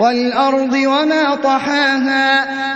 وَالْأَرْضِ وَمَا طَحَاهَا